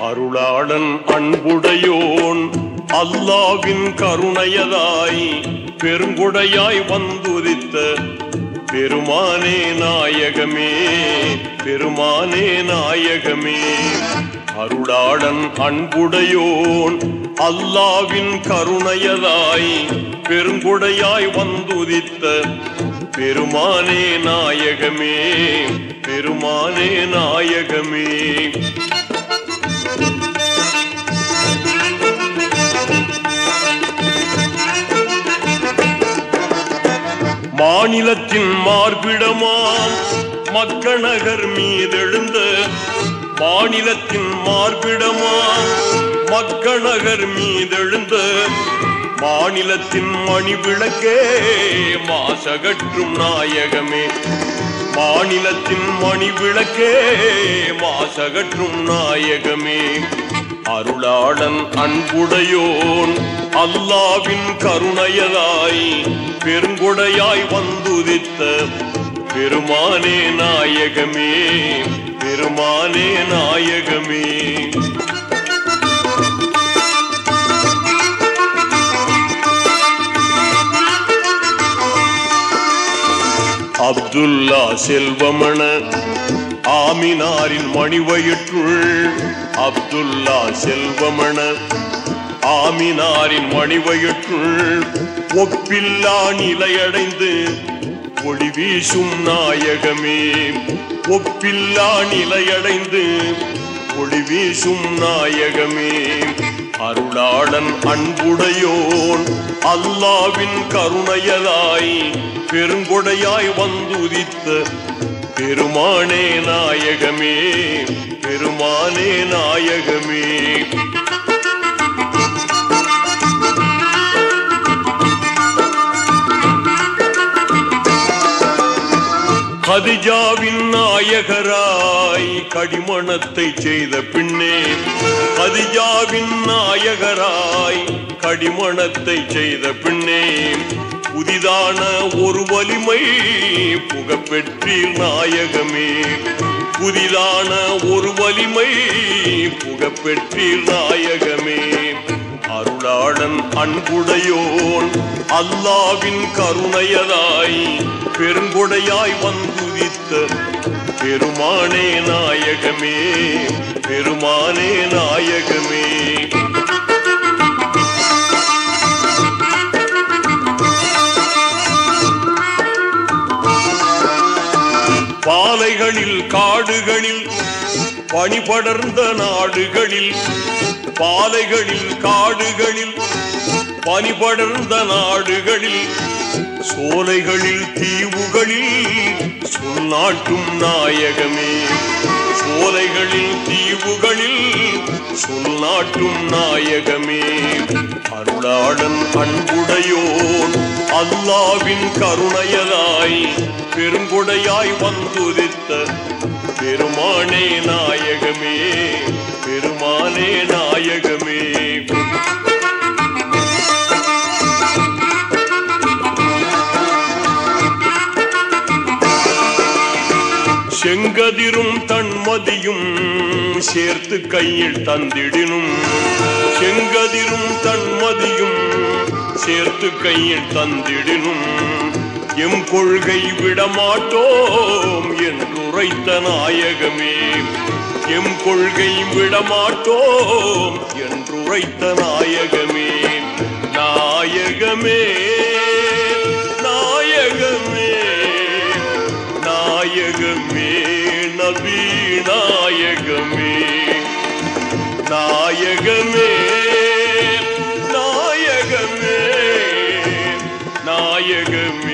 அருளாளன் அன்புடையோன் அல்லாவின் கருணையதாய் பெருங்குடையாய் வந்துரித்த பெருமானே நாயகமே பெருமானே நாயகமே. அருளாளன் அன்புடையோன். அல்லாவின் கருணையதாய் பெருங்குடையாய் வந்துதித்த பெருமானே நாயகமே பெருமானே நாயகமே. மாநிலத்தின் மார்பிடமாம் மக்கநகர் மீதெழுந்த மாநிலத்தின் மார்பிடமா? மக்கநகர் மீதெழுந்த மாநிலத்தின் மணிவிளக்கே மாசகற்றும் நாயகமே. மாநிலத்தின் மணிவிளக்கே மாசகற்றும் நாயகமே. அருளாளன் அன்புடையோன் அல்லாவின் கருணையதாய் பெருங்குடையாய் வந்துதித்த பெருமானே நாயகமே. பெருமானே நாயகமே. அப்துல்லா செல்வமண ஆமினாரின் மணிவயிற்றுள் அப்துல்லா செல்வமண ஆமினாரின் மணிவயிற்றுள் ஒப்பில்லா நிலையடைந்து ஒளி வீசும் நாயகமே. ஒப்பில்லா நிலையடைந்து ஒளி வீசும் நாயகமே. அருளாளன் அன்புடையோன் அல்லாவின் கருணையதாய் பெருங்கொடையாய் வந்துதித்த பெருமானே நாயகமே பெருமானே நாயகமே. கதிஜாவின் நாயகராய் கடிமணத்தை செய்த பின்னே கதிஜாவின் நாயகராய் கடிமணத்தை செய்த பின்னே புதிதான ஒரு வலிமை புகப்பெற்றீர் நாயகமே. புதிதான ஒரு வலிமை புகப்பெற்றீர் நாயகமே. அருளாளன் அன்புடையோன். அல்லாவின் கருணையதாய் பெருங்கொடையாய் வந்துதித்த பெருமானே நாயகமே பெருமானே நாயகமே. பாலைகளில் காடுகளில் பணிபடர்ந்த நாடுகளில் பாலைகளில் காடுகளில் பனிபடர்ந்த நாடுகளில் சோலைகளில் தீவுகளில் சொல்லாட்டும் நாயகமே. சோலைகளில் தீவுகளில் சொல்லாட்டும் நாயகமே. அருளாளன் அன்புடையோன் அல்லாவின் கருணையதாய் பெருங்குடையாய் வந்துதித்த பெருமானே நாயகமே. பெருமானே நாயகமே. செங்கதிரும் தன்மதியும் சேர்த்து கையில் தந்திடினும். செங்கதிரும் தன்மதியும் சேர்த்து கையில் தந்திடினும். எம் கொள்கை விடமாட்டோம் என்றுரைத்த நாயகமே. எம் கொள்கை விடமாட்டோம் என்றுரைத்த நாயகமே நாயகமே நாயகமே நாயகமே நபி நாயகமே நாயகமே நாயகமே நாயகமே.